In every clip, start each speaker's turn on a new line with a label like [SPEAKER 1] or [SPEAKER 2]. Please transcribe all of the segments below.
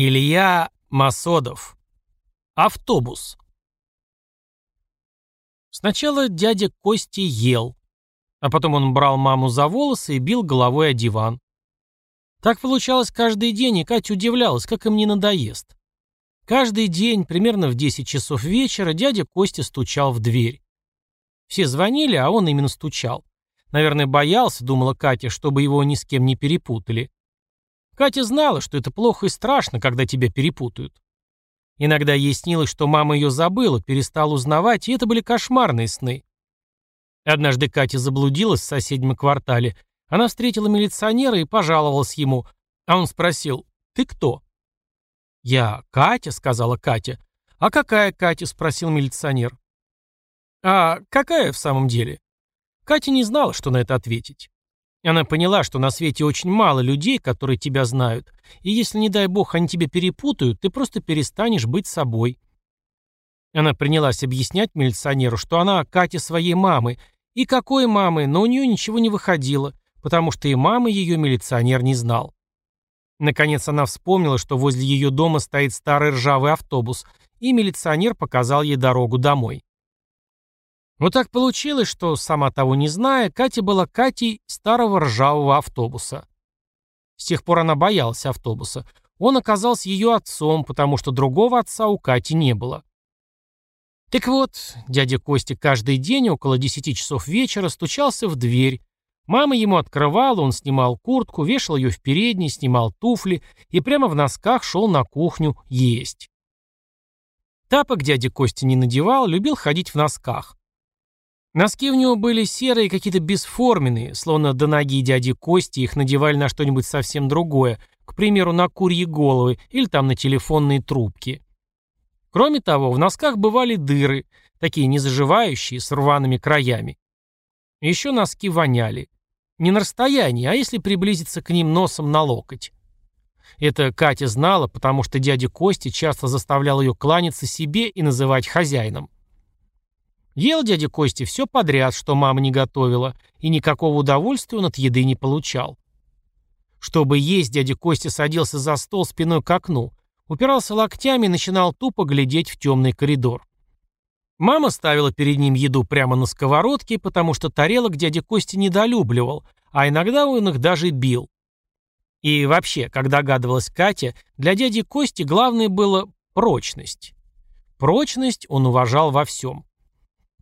[SPEAKER 1] Илья Масодов. Автобус. Сначала дядя Кости ел, а потом он брал маму за волосы и бил головой о диван. Так получалось каждый день, и Катя удивлялась, как им не надоест. Каждый день, примерно в 10 часов вечера, дядя Костя стучал в дверь. Все звонили, а он именно стучал. Наверное, боялся, думала Катя, чтобы его ни с кем не перепутали. Катя знала, что это плохо и страшно, когда тебя перепутают. Иногда ей снилось, что мама ее забыла, перестала узнавать, и это были кошмарные сны. Однажды Катя заблудилась в соседнем квартале. Она встретила милиционера и пожаловалась ему. А он спросил, «Ты кто?» «Я Катя», — сказала Катя. «А какая Катя?» — спросил милиционер. «А какая в самом деле?» Катя не знала, что на это ответить. Она поняла, что на свете очень мало людей, которые тебя знают, и если, не дай бог, они тебя перепутают, ты просто перестанешь быть собой. Она принялась объяснять милиционеру, что она Катя своей мамы, и какой мамы, но у нее ничего не выходило, потому что и мамы ее милиционер не знал. Наконец она вспомнила, что возле ее дома стоит старый ржавый автобус, и милиционер показал ей дорогу домой. Но так получилось, что, сама того не зная, Катя была Катей старого ржавого автобуса. С тех пор она боялась автобуса. Он оказался ее отцом, потому что другого отца у Кати не было. Так вот, дядя Костя каждый день около десяти часов вечера стучался в дверь. Мама ему открывала, он снимал куртку, вешал ее в передней, снимал туфли и прямо в носках шел на кухню есть. Тапок дядя Костя не надевал, любил ходить в носках. Носки у него были серые, какие-то бесформенные, словно до ноги дяди Кости их надевали на что-нибудь совсем другое, к примеру, на курьи головы или там на телефонные трубки. Кроме того, в носках бывали дыры, такие незаживающие, с рваными краями. Еще носки воняли. Не на расстоянии, а если приблизиться к ним носом на локоть. Это Катя знала, потому что дядя Кости часто заставлял ее кланяться себе и называть хозяином. Ел дядя Кости все подряд, что мама не готовила, и никакого удовольствия он от еды не получал. Чтобы есть, дядя Костя садился за стол спиной к окну, упирался локтями и начинал тупо глядеть в темный коридор. Мама ставила перед ним еду прямо на сковородке, потому что тарелок дядя Кости недолюбливал, а иногда он их даже бил. И вообще, как догадывалась Катя, для дяди Кости главное было прочность. Прочность он уважал во всем.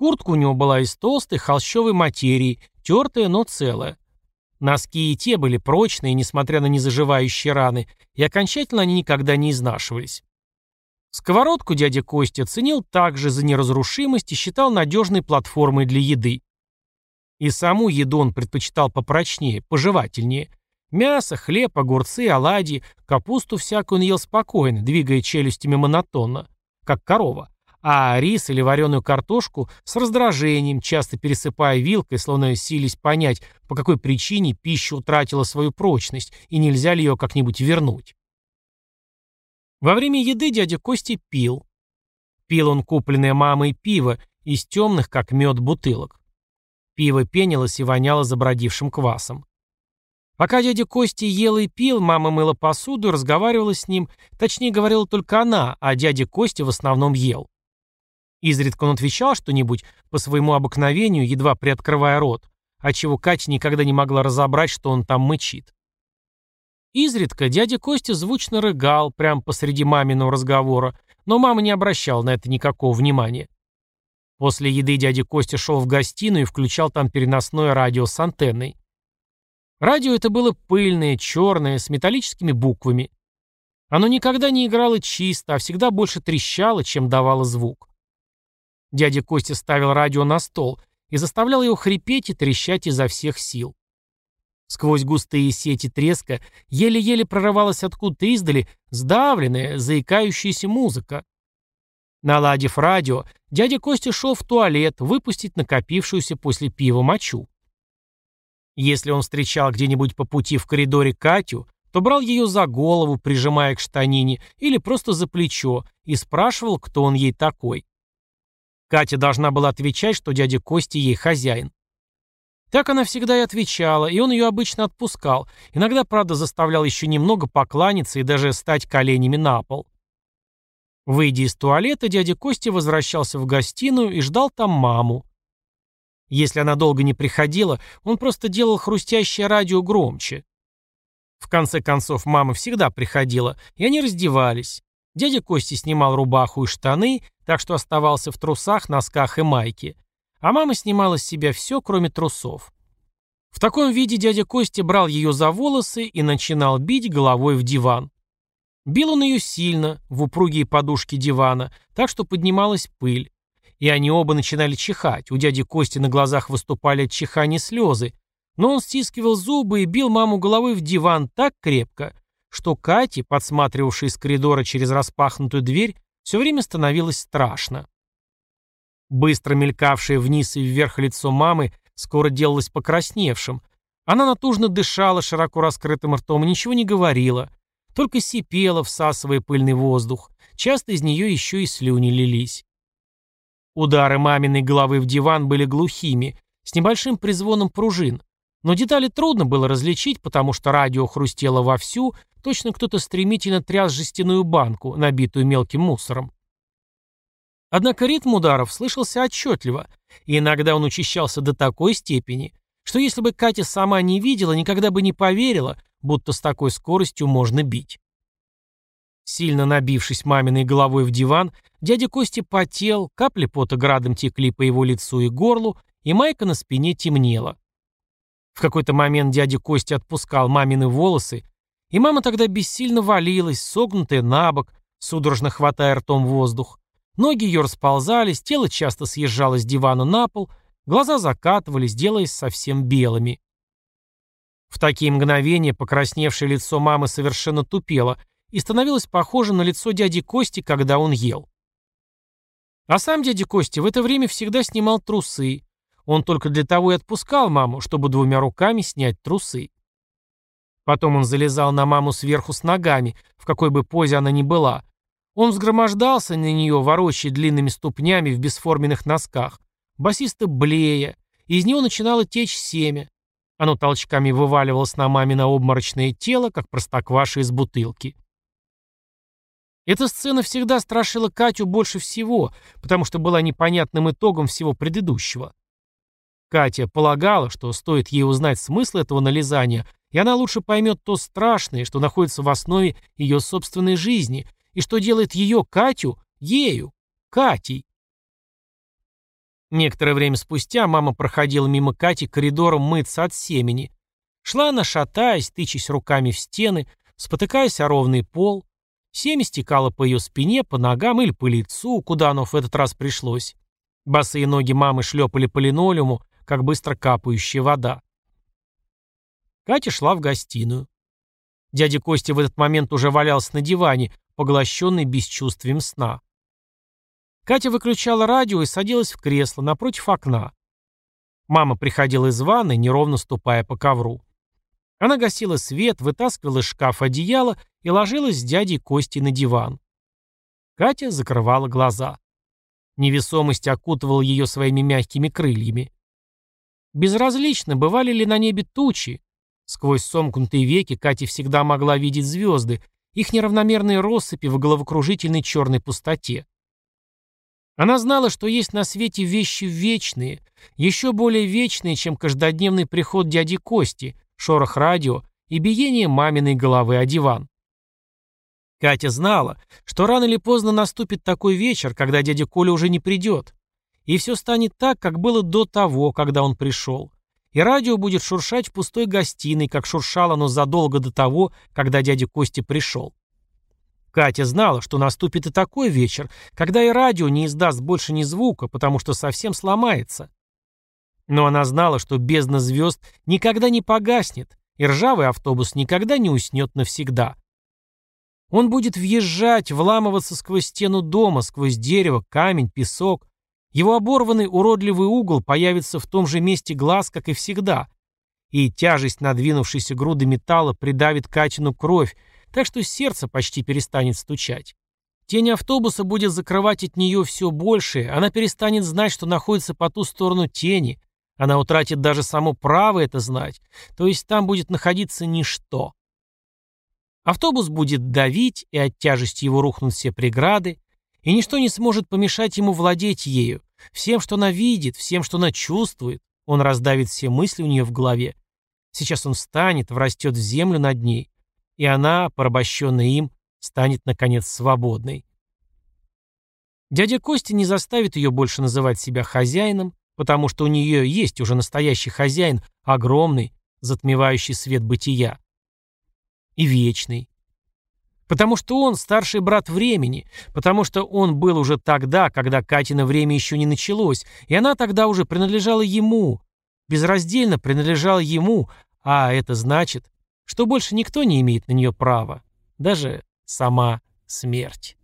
[SPEAKER 1] Куртка у него была из толстой холщовой материи, тертая, но целая. Носки и те были прочные, несмотря на незаживающие раны, и окончательно они никогда не изнашивались. Сковородку дядя Костя ценил также за неразрушимость и считал надежной платформой для еды. И саму еду он предпочитал попрочнее, пожевательнее. Мясо, хлеб, огурцы, оладьи, капусту всякую он ел спокойно, двигая челюстями монотонно, как корова а рис или вареную картошку с раздражением, часто пересыпая вилкой, словно сились понять, по какой причине пища утратила свою прочность и нельзя ли ее как-нибудь вернуть. Во время еды дядя Кости пил. Пил он купленное мамой пиво из темных, как мед, бутылок. Пиво пенилось и воняло забродившим квасом. Пока дядя Кости ел и пил, мама мыла посуду и разговаривала с ним, точнее говорила только она, а дядя Костя в основном ел. Изредка он отвечал что-нибудь по своему обыкновению, едва приоткрывая рот, отчего Катя никогда не могла разобрать, что он там мычит. Изредка дядя Костя звучно рыгал прямо посреди маминого разговора, но мама не обращала на это никакого внимания. После еды дядя Костя шел в гостиную и включал там переносное радио с антенной. Радио это было пыльное, черное, с металлическими буквами. Оно никогда не играло чисто, а всегда больше трещало, чем давало звук. Дядя Костя ставил радио на стол и заставлял его хрипеть и трещать изо всех сил. Сквозь густые сети треска еле-еле прорывалась откуда-то издали сдавленная, заикающаяся музыка. Наладив радио, дядя Костя шел в туалет выпустить накопившуюся после пива мочу. Если он встречал где-нибудь по пути в коридоре Катю, то брал ее за голову, прижимая к штанине, или просто за плечо, и спрашивал, кто он ей такой. Катя должна была отвечать, что дядя Костя ей хозяин. Так она всегда и отвечала, и он ее обычно отпускал, иногда, правда, заставлял еще немного покланяться и даже стать коленями на пол. Выйдя из туалета, дядя Костя возвращался в гостиную и ждал там маму. Если она долго не приходила, он просто делал хрустящее радио громче. В конце концов, мама всегда приходила, и они раздевались. Дядя Костя снимал рубаху и штаны, так что оставался в трусах, носках и майке. А мама снимала с себя все, кроме трусов. В таком виде дядя Костя брал ее за волосы и начинал бить головой в диван. Бил он ее сильно, в упругие подушки дивана, так что поднималась пыль. И они оба начинали чихать. У дяди Кости на глазах выступали от чихания слезы. Но он стискивал зубы и бил маму головой в диван так крепко, что Кате, подсматривавшей из коридора через распахнутую дверь, все время становилось страшно. Быстро мелькавшее вниз и вверх лицо мамы скоро делалось покрасневшим. Она натужно дышала широко раскрытым ртом и ничего не говорила, только сипела, всасывая пыльный воздух. Часто из нее еще и слюни лились. Удары маминой головы в диван были глухими, с небольшим призвоном пружин, но детали трудно было различить, потому что радио хрустело вовсю, точно кто-то стремительно тряс жестяную банку, набитую мелким мусором. Однако ритм ударов слышался отчетливо, и иногда он учащался до такой степени, что если бы Катя сама не видела, никогда бы не поверила, будто с такой скоростью можно бить. Сильно набившись маминой головой в диван, дядя Костя потел, капли пота градом текли по его лицу и горлу, и майка на спине темнела. В какой-то момент дядя Костя отпускал мамины волосы, и мама тогда бессильно валилась, согнутая на бок, судорожно хватая ртом воздух. Ноги ее расползались, тело часто съезжало с дивана на пол, глаза закатывались, делаясь совсем белыми. В такие мгновения покрасневшее лицо мамы совершенно тупело и становилось похоже на лицо дяди Кости, когда он ел. А сам дядя Костя в это время всегда снимал трусы. Он только для того и отпускал маму, чтобы двумя руками снять трусы. Потом он залезал на маму сверху с ногами, в какой бы позе она ни была. Он взгромождался на нее, ворочая длинными ступнями в бесформенных носках, басисто блея, из него начинало течь семя, оно толчками вываливалось на мамино обморочное тело, как простокваша из бутылки. Эта сцена всегда страшила Катю больше всего, потому что была непонятным итогом всего предыдущего. Катя полагала, что стоит ей узнать смысл этого нализания, и она лучше поймет то страшное, что находится в основе ее собственной жизни, и что делает ее, Катю, ею, Катей. Некоторое время спустя мама проходила мимо Кати коридором мыться от семени. Шла она, шатаясь, тычась руками в стены, спотыкаясь о ровный пол. Семя стекало по ее спине, по ногам или по лицу, куда оно в этот раз пришлось. Босые ноги мамы шлепали по линолеуму, как быстро капающая вода. Катя шла в гостиную. Дядя Костя в этот момент уже валялся на диване, поглощенный бесчувствием сна. Катя выключала радио и садилась в кресло напротив окна. Мама приходила из ванной, неровно ступая по ковру. Она гасила свет, вытаскивала из шкафа одеяло и ложилась с дядей Костей на диван. Катя закрывала глаза. Невесомость окутывала ее своими мягкими крыльями. Безразлично, бывали ли на небе тучи. Сквозь сомкнутые веки Катя всегда могла видеть звезды, их неравномерные россыпи в головокружительной черной пустоте. Она знала, что есть на свете вещи вечные, еще более вечные, чем каждодневный приход дяди Кости, шорох радио и биение маминой головы о диван. Катя знала, что рано или поздно наступит такой вечер, когда дядя Коля уже не придет. И все станет так, как было до того, когда он пришел. И радио будет шуршать в пустой гостиной, как шуршало оно задолго до того, когда дядя Костя пришел. Катя знала, что наступит и такой вечер, когда и радио не издаст больше ни звука, потому что совсем сломается. Но она знала, что бездна звезд никогда не погаснет, и ржавый автобус никогда не уснет навсегда. Он будет въезжать, вламываться сквозь стену дома, сквозь дерево, камень, песок. Его оборванный уродливый угол появится в том же месте глаз, как и всегда. И тяжесть надвинувшейся груды металла придавит Катину кровь, так что сердце почти перестанет стучать. Тень автобуса будет закрывать от нее все большее, она перестанет знать, что находится по ту сторону тени, Она утратит даже само право это знать, то есть там будет находиться ничто. Автобус будет давить, и от тяжести его рухнут все преграды, и ничто не сможет помешать ему владеть ею, всем, что она видит, всем, что она чувствует. Он раздавит все мысли у нее в голове. Сейчас он встанет, врастет в землю над ней, и она, порабощенная им, станет, наконец, свободной. Дядя Костя не заставит ее больше называть себя хозяином, потому что у нее есть уже настоящий хозяин, огромный, затмевающий свет бытия. И вечный. Потому что он старший брат времени, потому что он был уже тогда, когда Катина время еще не началось, и она тогда уже принадлежала ему, безраздельно принадлежала ему, а это значит, что больше никто не имеет на нее права, даже сама смерть.